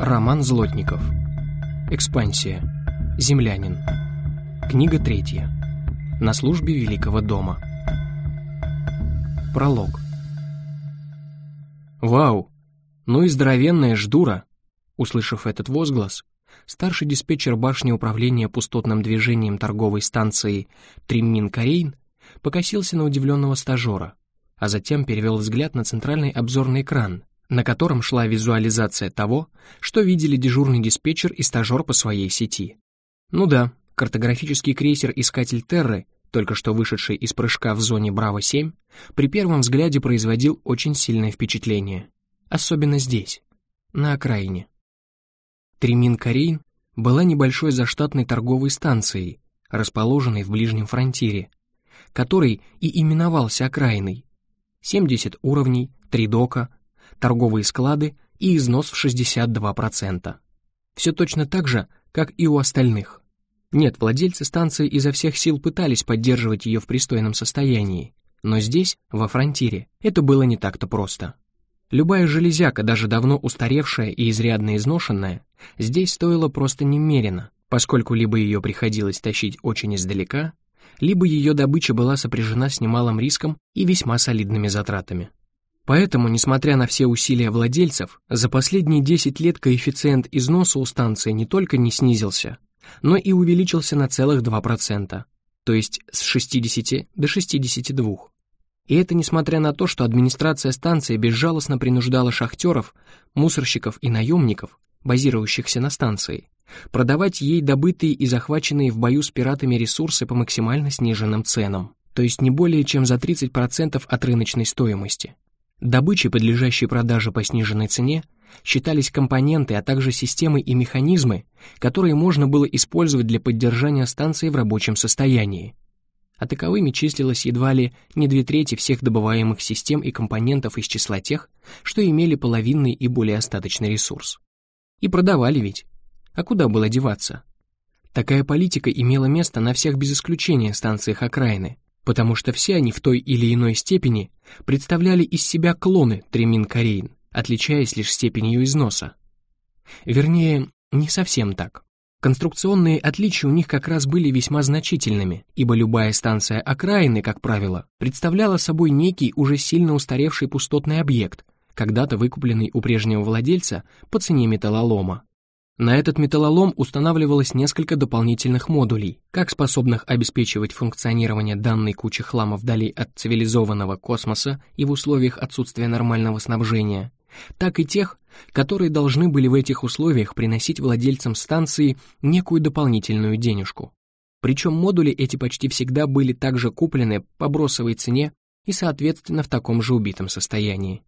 Роман Злотников. Экспансия. Землянин. Книга третья. На службе Великого дома. Пролог. «Вау! Ну и здоровенная ждура!» Услышав этот возглас, старший диспетчер башни управления пустотным движением торговой станции Триммин Корейн покосился на удивленного стажера, а затем перевел взгляд на центральный обзорный экран, на котором шла визуализация того, что видели дежурный диспетчер и стажер по своей сети. Ну да, картографический крейсер «Искатель Терры», только что вышедший из прыжка в зоне Браво-7, при первом взгляде производил очень сильное впечатление. Особенно здесь, на окраине. Тремин Корейн была небольшой заштатной торговой станцией, расположенной в ближнем фронтире, который и именовался окраиной. 70 уровней, три дока, торговые склады и износ в 62%. Все точно так же, как и у остальных. Нет, владельцы станции изо всех сил пытались поддерживать ее в пристойном состоянии, но здесь, во фронтире, это было не так-то просто. Любая железяка, даже давно устаревшая и изрядно изношенная, здесь стоила просто немерено, поскольку либо ее приходилось тащить очень издалека, либо ее добыча была сопряжена с немалым риском и весьма солидными затратами. Поэтому, несмотря на все усилия владельцев, за последние 10 лет коэффициент износа у станции не только не снизился, но и увеличился на целых 2%, то есть с 60 до 62. И это несмотря на то, что администрация станции безжалостно принуждала шахтеров, мусорщиков и наемников, базирующихся на станции, продавать ей добытые и захваченные в бою с пиратами ресурсы по максимально сниженным ценам, то есть не более чем за 30% от рыночной стоимости. Добычей, подлежащей продаже по сниженной цене, считались компоненты, а также системы и механизмы, которые можно было использовать для поддержания станции в рабочем состоянии. А таковыми числилось едва ли не две трети всех добываемых систем и компонентов из числа тех, что имели половинный и более остаточный ресурс. И продавали ведь. А куда было деваться? Такая политика имела место на всех без исключения станциях окраины, потому что все они в той или иной степени представляли из себя клоны Тремин-Корейн, отличаясь лишь степенью износа. Вернее, не совсем так. Конструкционные отличия у них как раз были весьма значительными, ибо любая станция окраины, как правило, представляла собой некий уже сильно устаревший пустотный объект, когда-то выкупленный у прежнего владельца по цене металлолома. На этот металлолом устанавливалось несколько дополнительных модулей, как способных обеспечивать функционирование данной кучи хлама вдали от цивилизованного космоса и в условиях отсутствия нормального снабжения, так и тех, которые должны были в этих условиях приносить владельцам станции некую дополнительную денежку. Причем модули эти почти всегда были также куплены по бросовой цене и, соответственно, в таком же убитом состоянии.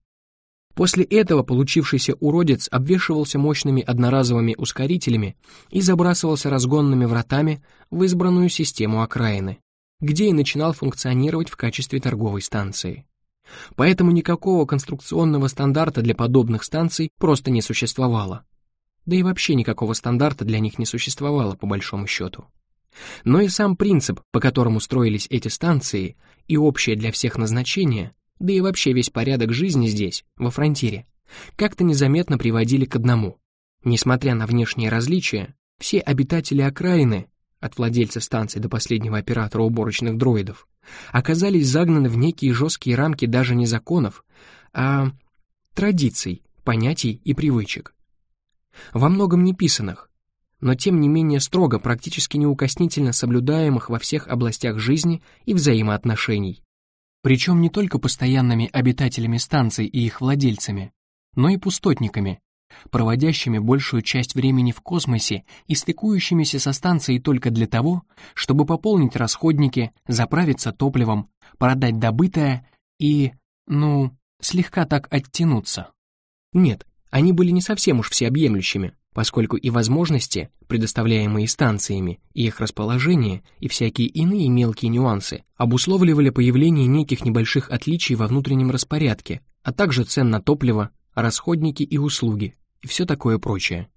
После этого получившийся уродец обвешивался мощными одноразовыми ускорителями и забрасывался разгонными вратами в избранную систему окраины, где и начинал функционировать в качестве торговой станции. Поэтому никакого конструкционного стандарта для подобных станций просто не существовало. Да и вообще никакого стандарта для них не существовало, по большому счету. Но и сам принцип, по которому строились эти станции, и общее для всех назначение, да и вообще весь порядок жизни здесь, во фронтире, как-то незаметно приводили к одному. Несмотря на внешние различия, все обитатели окраины, от владельца станции до последнего оператора уборочных дроидов, оказались загнаны в некие жесткие рамки даже не законов, а традиций, понятий и привычек. Во многом неписанных, но тем не менее строго, практически неукоснительно соблюдаемых во всех областях жизни и взаимоотношений причем не только постоянными обитателями станций и их владельцами, но и пустотниками, проводящими большую часть времени в космосе и стыкующимися со станцией только для того, чтобы пополнить расходники, заправиться топливом, продать добытое и, ну, слегка так оттянуться. Нет, они были не совсем уж всеобъемлющими, поскольку и возможности, предоставляемые станциями, и их расположение, и всякие иные мелкие нюансы обусловливали появление неких небольших отличий во внутреннем распорядке, а также цен на топливо, расходники и услуги, и все такое прочее.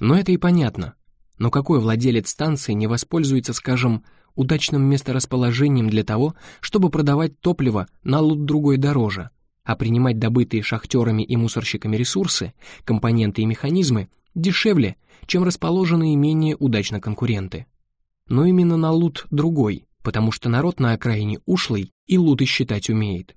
Но это и понятно. Но какой владелец станции не воспользуется, скажем, удачным месторасположением для того, чтобы продавать топливо на лут другой дороже, а принимать добытые шахтерами и мусорщиками ресурсы, компоненты и механизмы дешевле, чем расположенные менее удачно конкуренты. Но именно на лут другой, потому что народ на окраине ушлый и луты считать умеет.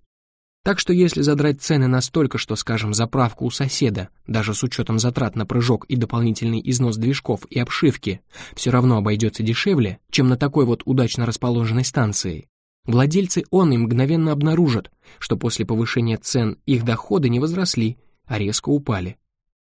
Так что если задрать цены настолько, что, скажем, заправку у соседа, даже с учетом затрат на прыжок и дополнительный износ движков и обшивки, все равно обойдется дешевле, чем на такой вот удачно расположенной станции, владельцы он и мгновенно обнаружат, что после повышения цен их доходы не возросли, а резко упали.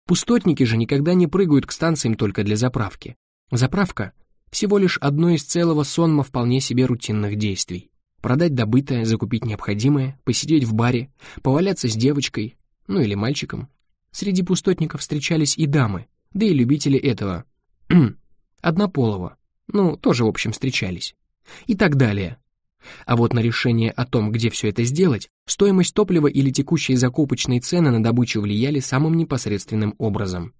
Пустотники же никогда не прыгают к станциям только для заправки. Заправка — всего лишь одно из целого сонма вполне себе рутинных действий продать добытое, закупить необходимое, посидеть в баре, поваляться с девочкой, ну или мальчиком. Среди пустотников встречались и дамы, да и любители этого. Однополого. Ну, тоже, в общем, встречались. И так далее. А вот на решение о том, где все это сделать, стоимость топлива или текущие закупочные цены на добычу влияли самым непосредственным образом.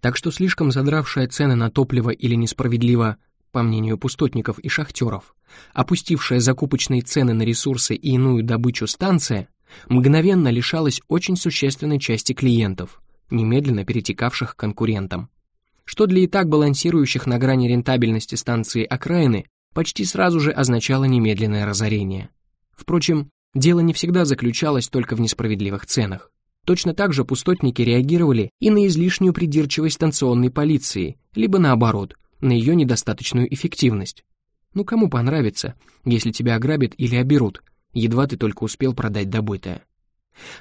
Так что слишком задравшая цены на топливо или несправедливо по мнению пустотников и шахтеров, опустившая закупочные цены на ресурсы и иную добычу станция, мгновенно лишалась очень существенной части клиентов, немедленно перетекавших к конкурентам. Что для и так балансирующих на грани рентабельности станции окраины почти сразу же означало немедленное разорение. Впрочем, дело не всегда заключалось только в несправедливых ценах. Точно так же пустотники реагировали и на излишнюю придирчивость станционной полиции, либо наоборот – на ее недостаточную эффективность. Ну кому понравится, если тебя ограбят или оберут, едва ты только успел продать добытое.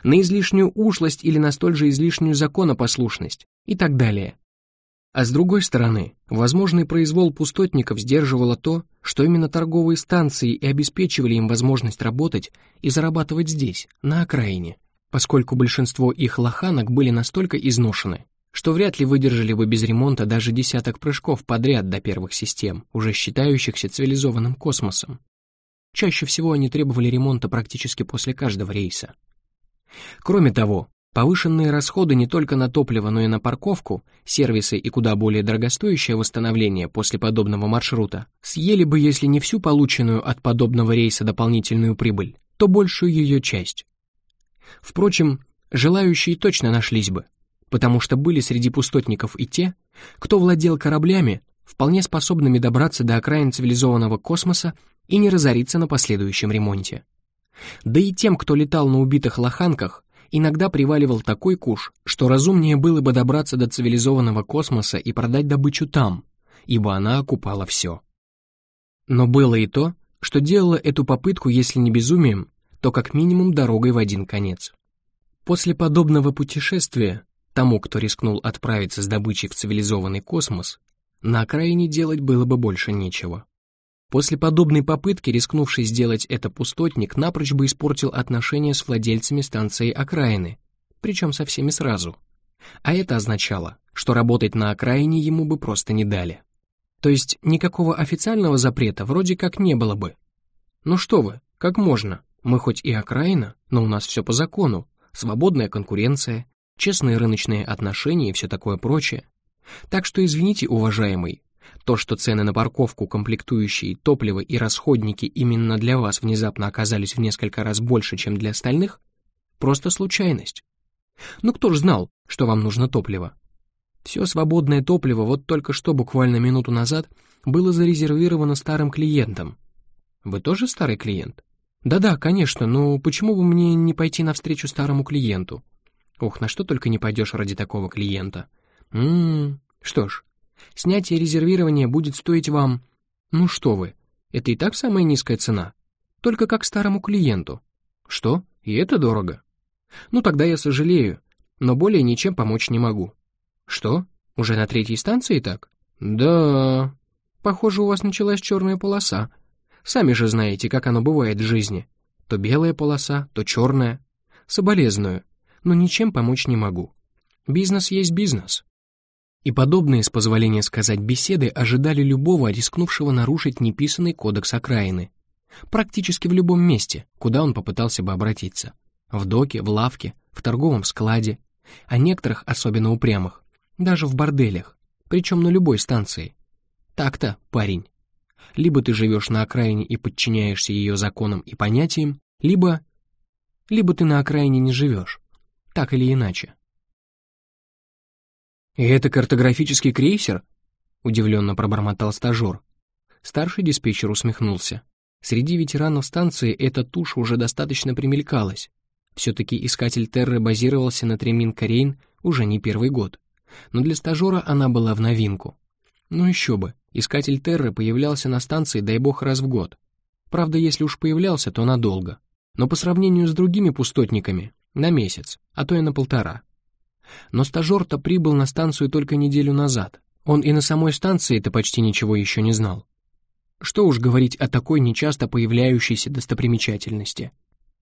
На излишнюю ушлость или на столь же излишнюю законопослушность и так далее. А с другой стороны, возможный произвол пустотников сдерживало то, что именно торговые станции и обеспечивали им возможность работать и зарабатывать здесь, на окраине, поскольку большинство их лоханок были настолько изношены, что вряд ли выдержали бы без ремонта даже десяток прыжков подряд до первых систем, уже считающихся цивилизованным космосом. Чаще всего они требовали ремонта практически после каждого рейса. Кроме того, повышенные расходы не только на топливо, но и на парковку, сервисы и куда более дорогостоящее восстановление после подобного маршрута съели бы, если не всю полученную от подобного рейса дополнительную прибыль, то большую ее часть. Впрочем, желающие точно нашлись бы, потому что были среди пустотников и те, кто владел кораблями, вполне способными добраться до окраин цивилизованного космоса и не разориться на последующем ремонте. Да и тем, кто летал на убитых лоханках, иногда приваливал такой куш, что разумнее было бы добраться до цивилизованного космоса и продать добычу там, ибо она окупала все. Но было и то, что делало эту попытку, если не безумием, то как минимум дорогой в один конец. После подобного путешествия Тому, кто рискнул отправиться с добычей в цивилизованный космос, на окраине делать было бы больше нечего. После подобной попытки, рискнувший сделать это пустотник, напрочь бы испортил отношения с владельцами станции окраины, причем со всеми сразу. А это означало, что работать на окраине ему бы просто не дали. То есть никакого официального запрета вроде как не было бы. Ну что вы, как можно? Мы хоть и окраина, но у нас все по закону. Свободная конкуренция, честные рыночные отношения и все такое прочее. Так что извините, уважаемый, то, что цены на парковку, комплектующие, топливо и расходники именно для вас внезапно оказались в несколько раз больше, чем для остальных, просто случайность. Ну кто ж знал, что вам нужно топливо? Все свободное топливо вот только что буквально минуту назад было зарезервировано старым клиентом. Вы тоже старый клиент? Да-да, конечно, но почему бы мне не пойти навстречу старому клиенту? Ох, на что только не пойдешь ради такого клиента. Ммм, что ж, снятие резервирования будет стоить вам... Ну что вы, это и так самая низкая цена. Только как старому клиенту. Что? И это дорого? Ну тогда я сожалею, но более ничем помочь не могу. Что? Уже на третьей станции так? Да. Похоже, у вас началась черная полоса. Сами же знаете, как оно бывает в жизни. То белая полоса, то черная. Соболезную но ничем помочь не могу. Бизнес есть бизнес. И подобные, с позволения сказать, беседы ожидали любого, рискнувшего нарушить неписанный кодекс окраины. Практически в любом месте, куда он попытался бы обратиться. В доке, в лавке, в торговом складе, а некоторых, особенно упрямых, даже в борделях, причем на любой станции. Так-то, парень. Либо ты живешь на окраине и подчиняешься ее законам и понятиям, либо либо ты на окраине не живешь. Так или иначе. «И это картографический крейсер?» — удивленно пробормотал стажер. Старший диспетчер усмехнулся. Среди ветеранов станции эта туша уже достаточно примелькалась. Все-таки искатель Терры базировался на Тремин Корейн уже не первый год. Но для стажера она была в новинку. Ну еще бы, искатель Терры появлялся на станции, дай бог, раз в год. Правда, если уж появлялся, то надолго. Но по сравнению с другими пустотниками, на месяц, а то и на полтора. Но стажер-то прибыл на станцию только неделю назад. Он и на самой станции-то почти ничего еще не знал. Что уж говорить о такой нечасто появляющейся достопримечательности.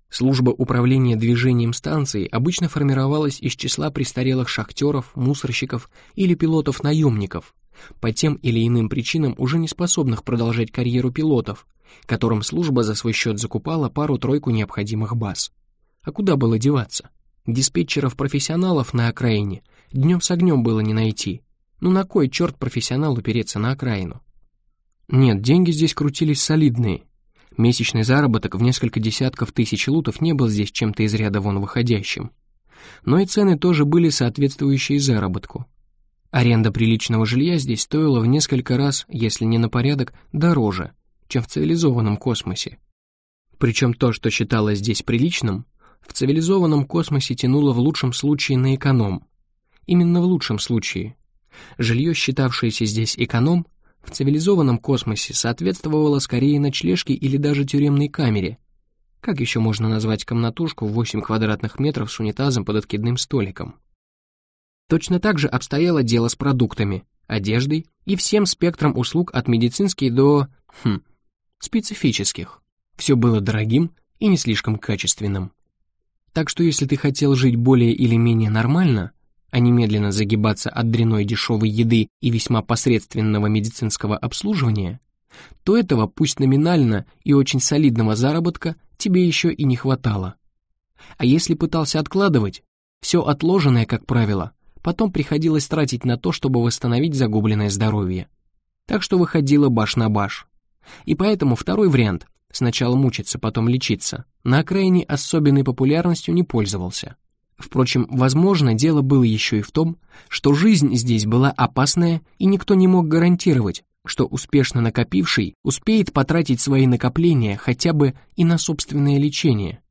Служба управления движением станции обычно формировалась из числа престарелых шахтеров, мусорщиков или пилотов-наемников, по тем или иным причинам уже не способных продолжать карьеру пилотов, которым служба за свой счет закупала пару-тройку необходимых баз. А куда было деваться? Диспетчеров-профессионалов на окраине днем с огнем было не найти. Ну на кой черт профессионалу переться на окраину? Нет, деньги здесь крутились солидные. Месячный заработок в несколько десятков тысяч лутов не был здесь чем-то из ряда вон выходящим. Но и цены тоже были соответствующие заработку. Аренда приличного жилья здесь стоила в несколько раз, если не на порядок, дороже, чем в цивилизованном космосе. Причем то, что считалось здесь приличным, в цивилизованном космосе тянуло в лучшем случае на эконом. Именно в лучшем случае. Жилье, считавшееся здесь эконом, в цивилизованном космосе соответствовало скорее ночлежке или даже тюремной камере. Как еще можно назвать комнатушку в 8 квадратных метров с унитазом под откидным столиком? Точно так же обстояло дело с продуктами, одеждой и всем спектром услуг от медицинских до... Хм, специфических. Все было дорогим и не слишком качественным. Так что если ты хотел жить более или менее нормально, а немедленно загибаться от дряной дешевой еды и весьма посредственного медицинского обслуживания, то этого, пусть номинально и очень солидного заработка, тебе еще и не хватало. А если пытался откладывать, все отложенное, как правило, потом приходилось тратить на то, чтобы восстановить загубленное здоровье. Так что выходило баш на баш. И поэтому второй вариант, сначала мучиться, потом лечиться, на окраине особенной популярностью не пользовался. Впрочем, возможно, дело было еще и в том, что жизнь здесь была опасная, и никто не мог гарантировать, что успешно накопивший успеет потратить свои накопления хотя бы и на собственное лечение.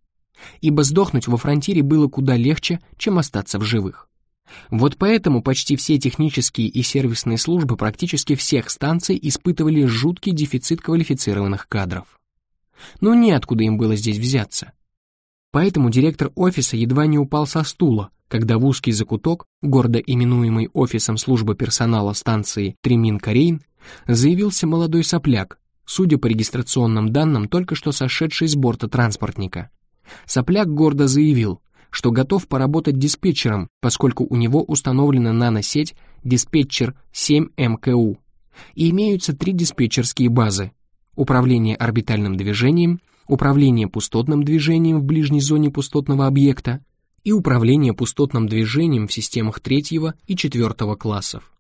Ибо сдохнуть во фронтире было куда легче, чем остаться в живых. Вот поэтому почти все технические и сервисные службы практически всех станций испытывали жуткий дефицит квалифицированных кадров. Но неоткуда им было здесь взяться. Поэтому директор офиса едва не упал со стула, когда в узкий закуток, гордо именуемый офисом службы персонала станции Тремин-Корейн, заявился молодой сопляк, судя по регистрационным данным, только что сошедший с борта транспортника. Сопляк гордо заявил, что готов поработать диспетчером, поскольку у него установлена наносеть диспетчер 7 МКУ, и имеются три диспетчерские базы — управление орбитальным движением — управление пустотным движением в ближней зоне пустотного объекта и управление пустотным движением в системах третьего и четвертого классов.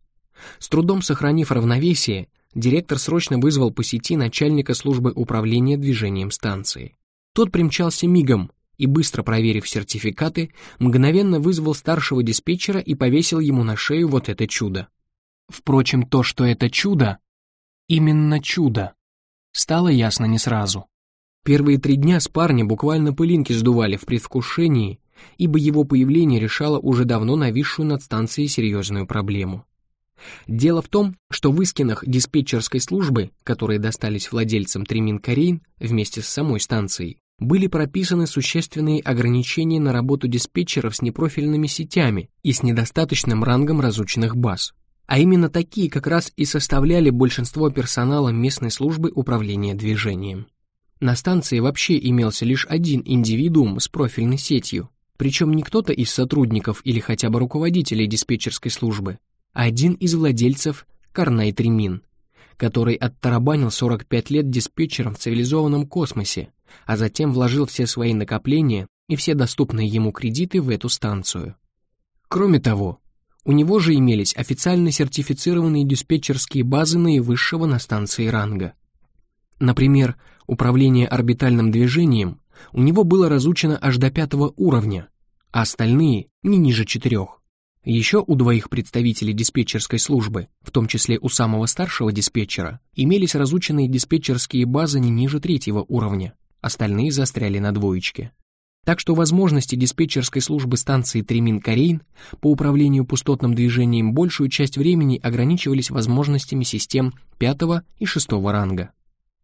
С трудом сохранив равновесие, директор срочно вызвал по сети начальника службы управления движением станции. Тот примчался мигом и, быстро проверив сертификаты, мгновенно вызвал старшего диспетчера и повесил ему на шею вот это чудо. Впрочем, то, что это чудо, именно чудо, стало ясно не сразу. Первые три дня с парня буквально пылинки сдували в предвкушении, ибо его появление решало уже давно нависшую над станцией серьезную проблему. Дело в том, что в искинах диспетчерской службы, которые достались владельцам Тремин Корейн вместе с самой станцией, были прописаны существенные ограничения на работу диспетчеров с непрофильными сетями и с недостаточным рангом разученных баз. А именно такие как раз и составляли большинство персонала местной службы управления движением. На станции вообще имелся лишь один индивидуум с профильной сетью, причем не кто-то из сотрудников или хотя бы руководителей диспетчерской службы, а один из владельцев Карнай Тремин, который оттарабанил 45 лет диспетчером в цивилизованном космосе, а затем вложил все свои накопления и все доступные ему кредиты в эту станцию. Кроме того, у него же имелись официально сертифицированные диспетчерские базы наивысшего на станции ранга. Например, Управление орбитальным движением у него было разучено аж до пятого уровня, а остальные не ниже четырех. Еще у двоих представителей диспетчерской службы, в том числе у самого старшего диспетчера, имелись разученные диспетчерские базы не ниже третьего уровня, остальные застряли на двоечке. Так что возможности диспетчерской службы станции Тремин-Корейн по управлению пустотным движением большую часть времени ограничивались возможностями систем пятого и шестого ранга.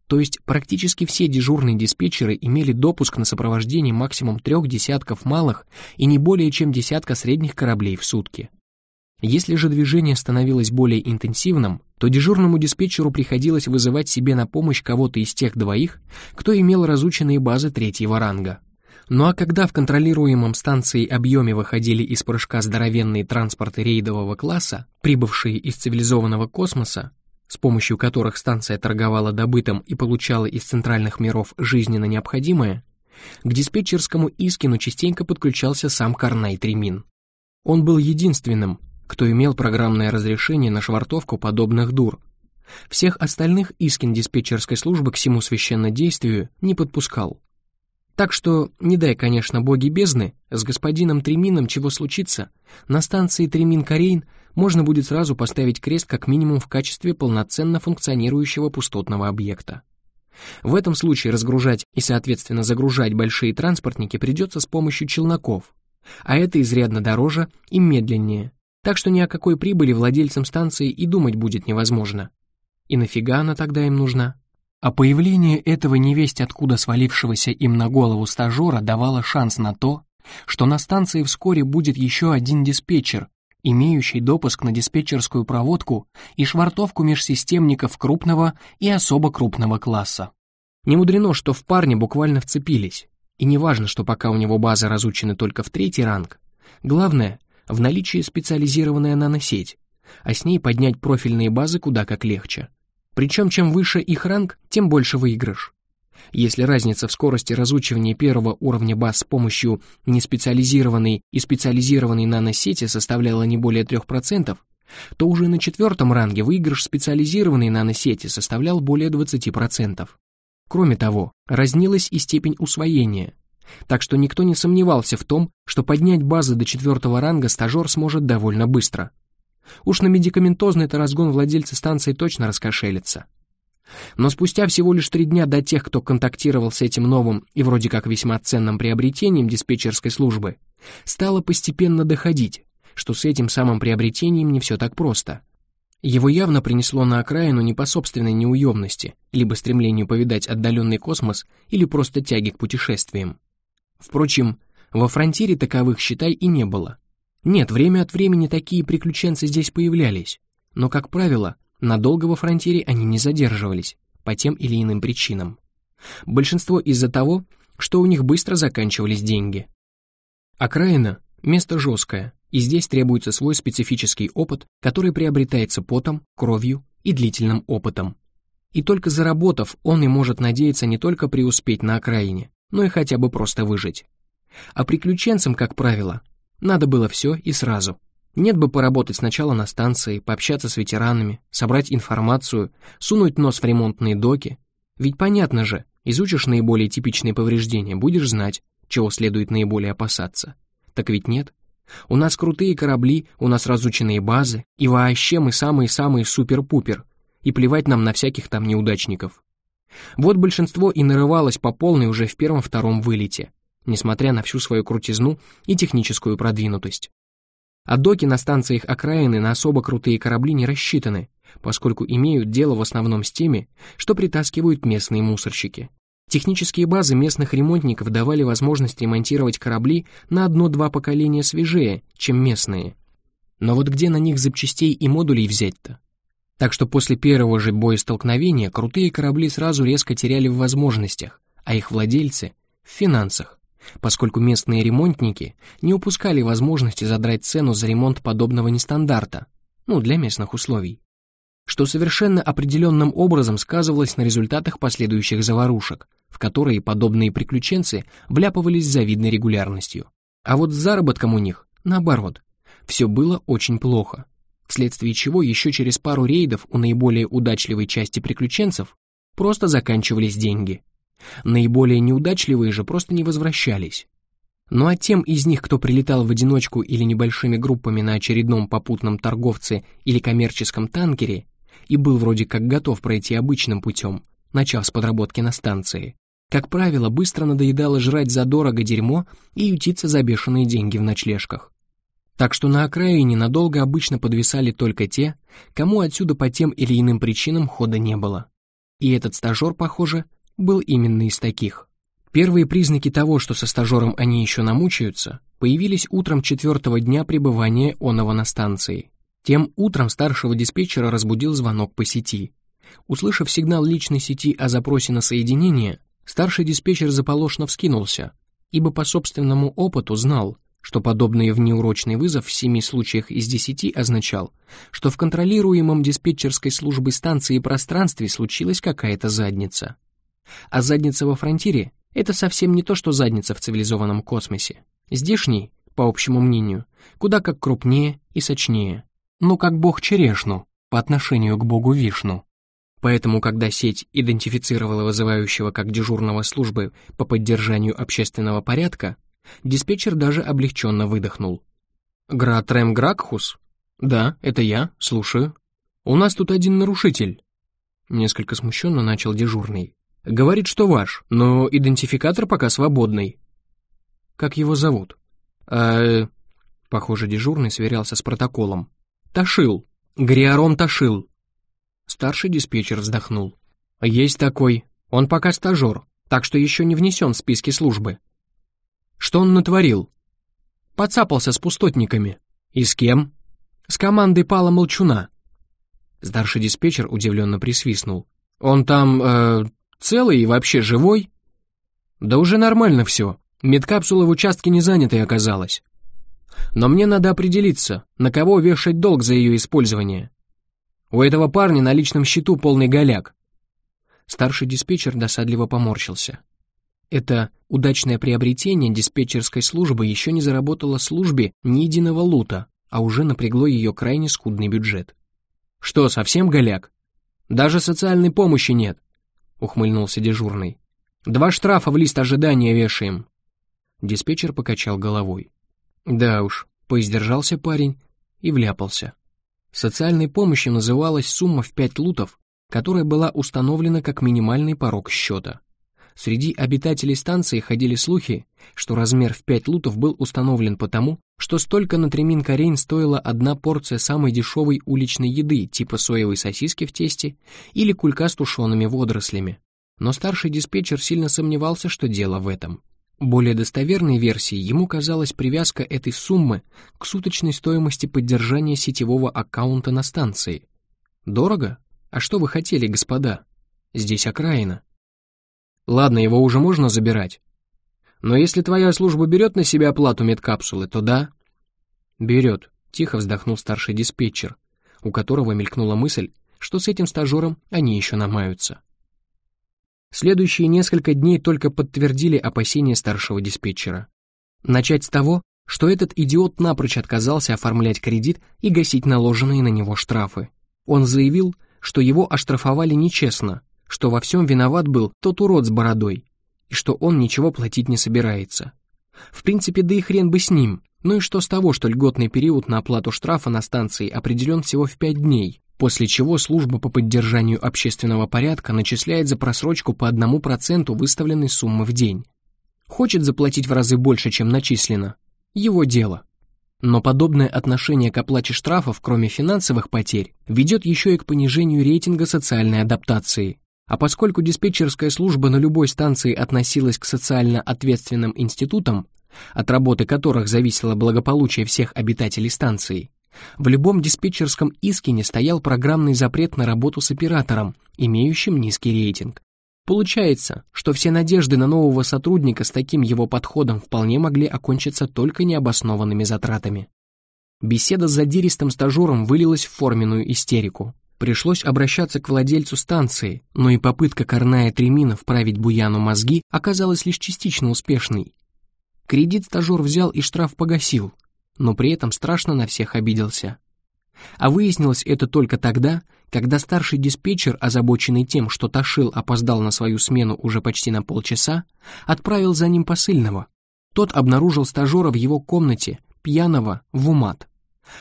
То есть практически все дежурные диспетчеры имели допуск на сопровождение максимум трех десятков малых и не более чем десятка средних кораблей в сутки. Если же движение становилось более интенсивным, то дежурному диспетчеру приходилось вызывать себе на помощь кого-то из тех двоих, кто имел разученные базы третьего ранга. Ну а когда в контролируемом станции объеме выходили из прыжка здоровенные транспорты рейдового класса, прибывшие из цивилизованного космоса, с помощью которых станция торговала добытым и получала из центральных миров жизненно необходимое, к диспетчерскому Искину частенько подключался сам Карнай Тремин. Он был единственным, кто имел программное разрешение на швартовку подобных дур. Всех остальных Искин диспетчерской службы к всему священнодействию не подпускал. Так что, не дай, конечно, боги бездны, с господином Тремином чего случится, на станции Тремин-Корейн можно будет сразу поставить крест как минимум в качестве полноценно функционирующего пустотного объекта. В этом случае разгружать и, соответственно, загружать большие транспортники придется с помощью челноков, а это изрядно дороже и медленнее, так что ни о какой прибыли владельцам станции и думать будет невозможно. И нафига она тогда им нужна? А появление этого невесть откуда свалившегося им на голову стажера давало шанс на то, что на станции вскоре будет еще один диспетчер, имеющий допуск на диспетчерскую проводку и швартовку межсистемников крупного и особо крупного класса. Не мудрено, что в парне буквально вцепились, и не важно, что пока у него базы разучены только в третий ранг, главное — в наличии специализированная наносеть, а с ней поднять профильные базы куда как легче. Причем чем выше их ранг, тем больше выигрыш. Если разница в скорости разучивания первого уровня баз с помощью неспециализированной и специализированной наносети составляла не более 3%, то уже на четвертом ранге выигрыш специализированной наносети составлял более 20%. Кроме того, разнилась и степень усвоения, так что никто не сомневался в том, что поднять базы до четвертого ранга стажер сможет довольно быстро. Уж на медикаментозный-то разгон владельцы станции точно раскошелятся. Но спустя всего лишь три дня до тех, кто контактировал с этим новым и вроде как весьма ценным приобретением диспетчерской службы, стало постепенно доходить, что с этим самым приобретением не все так просто. Его явно принесло на окраину не по собственной неуемности, либо стремлению повидать отдаленный космос, или просто тяги к путешествиям. Впрочем, во фронтире таковых, считай, и не было. Нет, время от времени такие приключенцы здесь появлялись, но, как правило, надолго во фронтире они не задерживались, по тем или иным причинам. Большинство из-за того, что у них быстро заканчивались деньги. Окраина — место жесткое, и здесь требуется свой специфический опыт, который приобретается потом, кровью и длительным опытом. И только заработав, он и может надеяться не только преуспеть на окраине, но и хотя бы просто выжить. А приключенцам, как правило, надо было все и сразу. Нет бы поработать сначала на станции, пообщаться с ветеранами, собрать информацию, сунуть нос в ремонтные доки. Ведь понятно же, изучишь наиболее типичные повреждения, будешь знать, чего следует наиболее опасаться. Так ведь нет. У нас крутые корабли, у нас разученные базы, и вообще мы самые-самые супер-пупер, и плевать нам на всяких там неудачников. Вот большинство и нарывалось по полной уже в первом-втором вылете несмотря на всю свою крутизну и техническую продвинутость. А доки на станциях окраины на особо крутые корабли не рассчитаны, поскольку имеют дело в основном с теми, что притаскивают местные мусорщики. Технические базы местных ремонтников давали возможность ремонтировать корабли на одно-два поколения свежее, чем местные. Но вот где на них запчастей и модулей взять-то? Так что после первого же боестолкновения крутые корабли сразу резко теряли в возможностях, а их владельцы — в финансах поскольку местные ремонтники не упускали возможности задрать цену за ремонт подобного нестандарта, ну, для местных условий, что совершенно определенным образом сказывалось на результатах последующих заварушек, в которые подобные приключенцы вляпывались с завидной регулярностью. А вот с заработком у них, наоборот, все было очень плохо, вследствие чего еще через пару рейдов у наиболее удачливой части приключенцев просто заканчивались деньги. Наиболее неудачливые же просто не возвращались. Ну а тем из них, кто прилетал в одиночку или небольшими группами на очередном попутном торговце или коммерческом танкере и был вроде как готов пройти обычным путем, начав с подработки на станции, как правило, быстро надоедало жрать задорого дерьмо и ютиться за бешеные деньги в ночлежках. Так что на окраине надолго обычно подвисали только те, кому отсюда по тем или иным причинам хода не было. И этот стажер, похоже, был именно из таких. Первые признаки того, что со стажером они еще намучаются, появились утром четвертого дня пребывания Онова на станции. Тем утром старшего диспетчера разбудил звонок по сети. Услышав сигнал личной сети о запросе на соединение, старший диспетчер заполошно вскинулся, ибо по собственному опыту знал, что подобный внеурочный вызов в семи случаях из десяти означал, что в контролируемом диспетчерской службой станции пространстве случилась какая-то задница. А задница во фронтире — это совсем не то, что задница в цивилизованном космосе. Здешний, по общему мнению, куда как крупнее и сочнее. Ну, как бог черешну по отношению к богу вишну. Поэтому, когда сеть идентифицировала вызывающего как дежурного службы по поддержанию общественного порядка, диспетчер даже облегченно выдохнул. «Гратрем Гракхус?» «Да, это я, слушаю. У нас тут один нарушитель». Несколько смущенно начал дежурный. «Говорит, что ваш, но идентификатор пока свободный». «Как его зовут?» «А...» Похоже, дежурный сверялся с протоколом. «Ташил. Гриарон Ташил. Старший диспетчер вздохнул. «Есть такой. Он пока стажер, так что еще не внесен в списки службы». «Что он натворил?» «Поцапался с пустотниками». «И с кем?» «С командой Пала Молчуна». Старший диспетчер удивленно присвистнул. «Он там, э, целый и вообще живой?» «Да уже нормально все. Медкапсула в участке не занятой оказалась. Но мне надо определиться, на кого вешать долг за ее использование. У этого парня на личном счету полный голяк. Старший диспетчер досадливо поморщился. Это удачное приобретение диспетчерской службы еще не заработало службе ни единого лута, а уже напрягло ее крайне скудный бюджет. «Что, совсем голяк? Даже социальной помощи нет», — ухмыльнулся дежурный. «Два штрафа в лист ожидания вешаем». Диспетчер покачал головой. «Да уж, поиздержался парень и вляпался». Социальной помощью называлась сумма в 5 лутов, которая была установлена как минимальный порог счета. Среди обитателей станции ходили слухи, что размер в 5 лутов был установлен потому, что столько на Тремин Корейн стоила одна порция самой дешевой уличной еды типа соевой сосиски в тесте или кулька с тушеными водорослями. Но старший диспетчер сильно сомневался, что дело в этом. Более достоверной версией ему казалась привязка этой суммы к суточной стоимости поддержания сетевого аккаунта на станции. Дорого? А что вы хотели, господа? Здесь окраина. Ладно, его уже можно забирать. Но если твоя служба берет на себя оплату медкапсулы, то да. Берет, тихо вздохнул старший диспетчер, у которого мелькнула мысль, что с этим стажером они еще намаются. Следующие несколько дней только подтвердили опасения старшего диспетчера. Начать с того, что этот идиот напрочь отказался оформлять кредит и гасить наложенные на него штрафы. Он заявил, что его оштрафовали нечестно, что во всем виноват был тот урод с бородой, и что он ничего платить не собирается. В принципе, да и хрен бы с ним. Ну и что с того, что льготный период на оплату штрафа на станции определен всего в пять дней, после чего служба по поддержанию общественного порядка начисляет за просрочку по одному проценту выставленной суммы в день. Хочет заплатить в разы больше, чем начислено. Его дело. Но подобное отношение к оплате штрафов, кроме финансовых потерь, ведет еще и к понижению рейтинга социальной адаптации. А поскольку диспетчерская служба на любой станции относилась к социально ответственным институтам, от работы которых зависело благополучие всех обитателей станции, в любом диспетчерском иске не стоял программный запрет на работу с оператором, имеющим низкий рейтинг. Получается, что все надежды на нового сотрудника с таким его подходом вполне могли окончиться только необоснованными затратами. Беседа с задиристым стажером вылилась в форменную истерику. Пришлось обращаться к владельцу станции, но и попытка Карная Тремина вправить Буяну мозги оказалась лишь частично успешной. Кредит стажер взял и штраф погасил, но при этом страшно на всех обиделся. А выяснилось это только тогда, когда старший диспетчер, озабоченный тем, что Ташил опоздал на свою смену уже почти на полчаса, отправил за ним посыльного. Тот обнаружил стажера в его комнате, пьяного, в умат.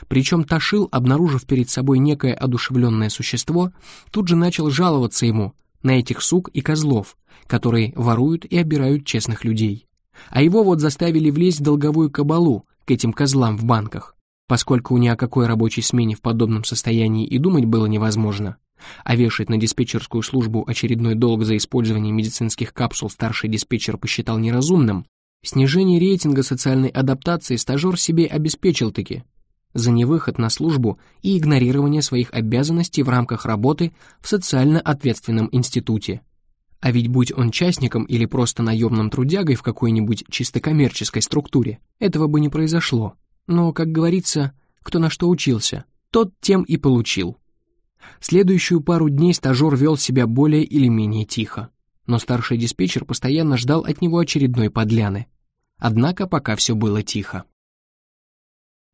Причем Ташил, обнаружив перед собой некое одушевленное существо, тут же начал жаловаться ему на этих сук и козлов, которые воруют и обирают честных людей. А его вот заставили влезть в долговую кабалу к этим козлам в банках, поскольку ни о какой рабочей смене в подобном состоянии и думать было невозможно. А вешать на диспетчерскую службу очередной долг за использование медицинских капсул старший диспетчер посчитал неразумным, снижение рейтинга социальной адаптации стажер себе обеспечил-таки, за невыход на службу и игнорирование своих обязанностей в рамках работы в социально ответственном институте. А ведь будь он частником или просто наемным трудягой в какой-нибудь чисто коммерческой структуре, этого бы не произошло. Но, как говорится, кто на что учился, тот тем и получил. Следующую пару дней стажер вел себя более или менее тихо, но старший диспетчер постоянно ждал от него очередной подляны. Однако пока все было тихо.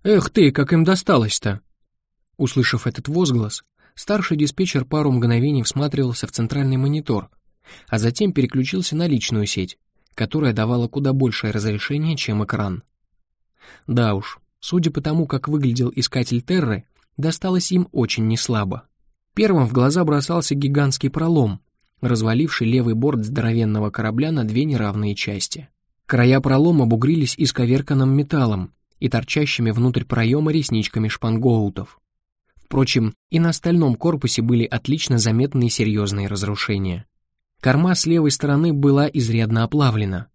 «Эх ты, как им досталось-то!» Услышав этот возглас, старший диспетчер пару мгновений всматривался в центральный монитор, а затем переключился на личную сеть, которая давала куда большее разрешение, чем экран. Да уж, судя по тому, как выглядел искатель Терры, досталось им очень неслабо. Первым в глаза бросался гигантский пролом, разваливший левый борт здоровенного корабля на две неравные части. Края пролома бугрились исковерканным металлом, и торчащими внутрь проема ресничками шпангоутов. Впрочем, и на остальном корпусе были отлично заметные серьезные разрушения. Корма с левой стороны была изрядно оплавлена,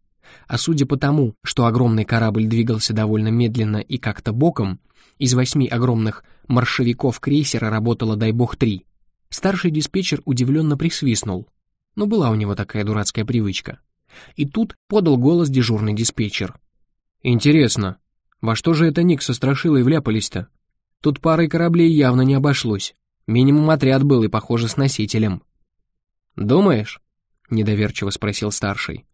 а судя по тому, что огромный корабль двигался довольно медленно и как-то боком, из восьми огромных маршевиков крейсера работало, дай бог, три. Старший диспетчер удивленно присвистнул, но была у него такая дурацкая привычка. И тут подал голос дежурный диспетчер. «Интересно, во что же это Ник со Страшилой вляпались-то? Тут парой кораблей явно не обошлось. Минимум отряд был и, похоже, с носителем. «Думаешь?» — недоверчиво спросил старший.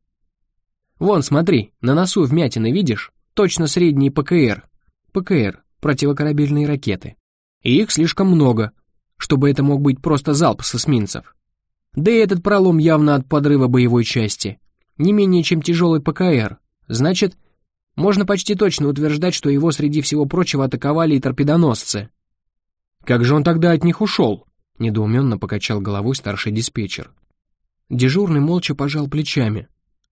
«Вон, смотри, на носу вмятины видишь? Точно средние ПКР. ПКР — противокорабельные ракеты. И их слишком много, чтобы это мог быть просто залп с эсминцев. Да и этот пролом явно от подрыва боевой части. Не менее чем тяжелый ПКР. Значит, можно почти точно утверждать, что его среди всего прочего атаковали и торпедоносцы. «Как же он тогда от них ушел?» — недоуменно покачал головой старший диспетчер. Дежурный молча пожал плечами,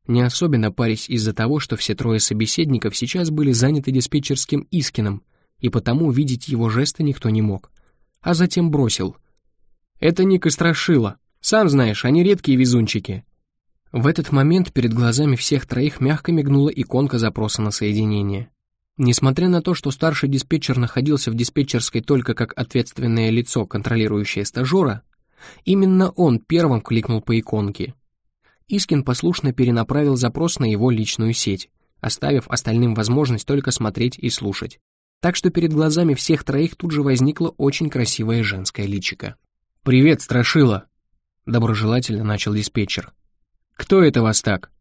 не особенно парясь из-за того, что все трое собеседников сейчас были заняты диспетчерским Искином, и потому видеть его жесты никто не мог. А затем бросил. «Это Ник и Страшила. Сам знаешь, они редкие везунчики. В этот момент перед глазами всех троих мягко мигнула иконка запроса на соединение. Несмотря на то, что старший диспетчер находился в диспетчерской только как ответственное лицо, контролирующее стажера, именно он первым кликнул по иконке. Искин послушно перенаправил запрос на его личную сеть, оставив остальным возможность только смотреть и слушать. Так что перед глазами всех троих тут же возникло очень красивое женское личико. «Привет, Страшила!» — доброжелательно начал диспетчер. «Кто это вас так?»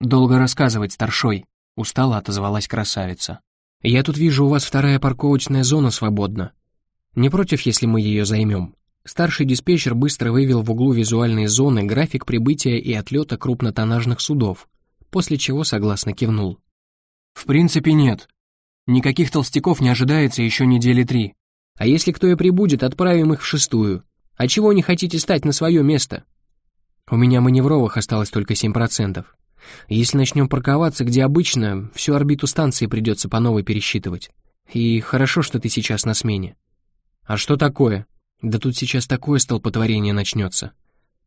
«Долго рассказывать, старшой», — устало отозвалась красавица. «Я тут вижу, у вас вторая парковочная зона свободна. Не против, если мы ее займем?» Старший диспетчер быстро вывел в углу визуальные зоны график прибытия и отлета крупнотоннажных судов, после чего согласно кивнул. «В принципе, нет. Никаких толстяков не ожидается еще недели три. А если кто и прибудет, отправим их в шестую. А чего не хотите стать на свое место?» У меня маневровых осталось только 7%. Если начнем парковаться, где обычно, всю орбиту станции придется по новой пересчитывать. И хорошо, что ты сейчас на смене. А что такое? Да тут сейчас такое столпотворение начнется.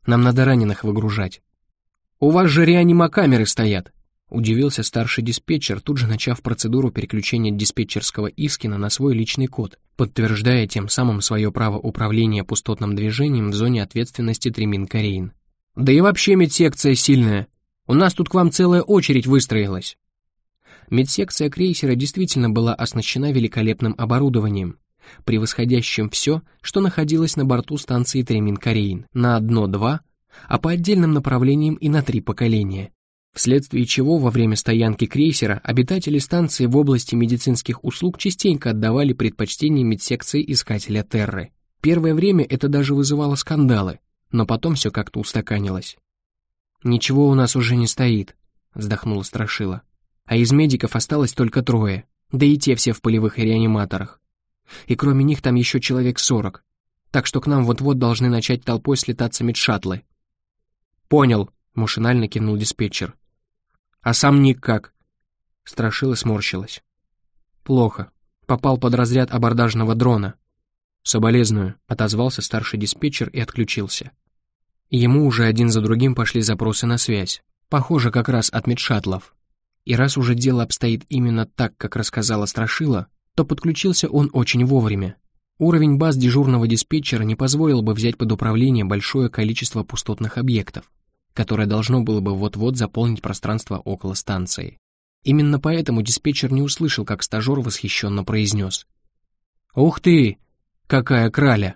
Нам надо раненых выгружать. У вас же реанимокамеры стоят. Удивился старший диспетчер, тут же начав процедуру переключения диспетчерского Искина на свой личный код, подтверждая тем самым свое право управления пустотным движением в зоне ответственности Тремин-Корейн. Да и вообще медсекция сильная. У нас тут к вам целая очередь выстроилась. Медсекция крейсера действительно была оснащена великолепным оборудованием, превосходящим все, что находилось на борту станции Тремин-Кореин, на одно-два, а по отдельным направлениям и на три поколения. вследствие чего во время стоянки крейсера обитатели станции в области медицинских услуг частенько отдавали предпочтение медсекции искателя Терры. Первое время это даже вызывало скандалы, но потом все как-то устаканилось. «Ничего у нас уже не стоит», — вздохнула Страшила. «А из медиков осталось только трое, да и те все в полевых реаниматорах. И кроме них там еще человек сорок, так что к нам вот-вот должны начать толпой слетаться медшатлы». «Понял», — машинально кивнул диспетчер. «А сам Ник как?» Страшила сморщилась. «Плохо. Попал под разряд абордажного дрона». «Соболезную», — отозвался старший диспетчер и отключился. Ему уже один за другим пошли запросы на связь. Похоже, как раз от медшатлов. И раз уже дело обстоит именно так, как рассказала Страшила, то подключился он очень вовремя. Уровень баз дежурного диспетчера не позволил бы взять под управление большое количество пустотных объектов, которое должно было бы вот-вот заполнить пространство около станции. Именно поэтому диспетчер не услышал, как стажер восхищенно произнес. «Ух ты! Какая краля!»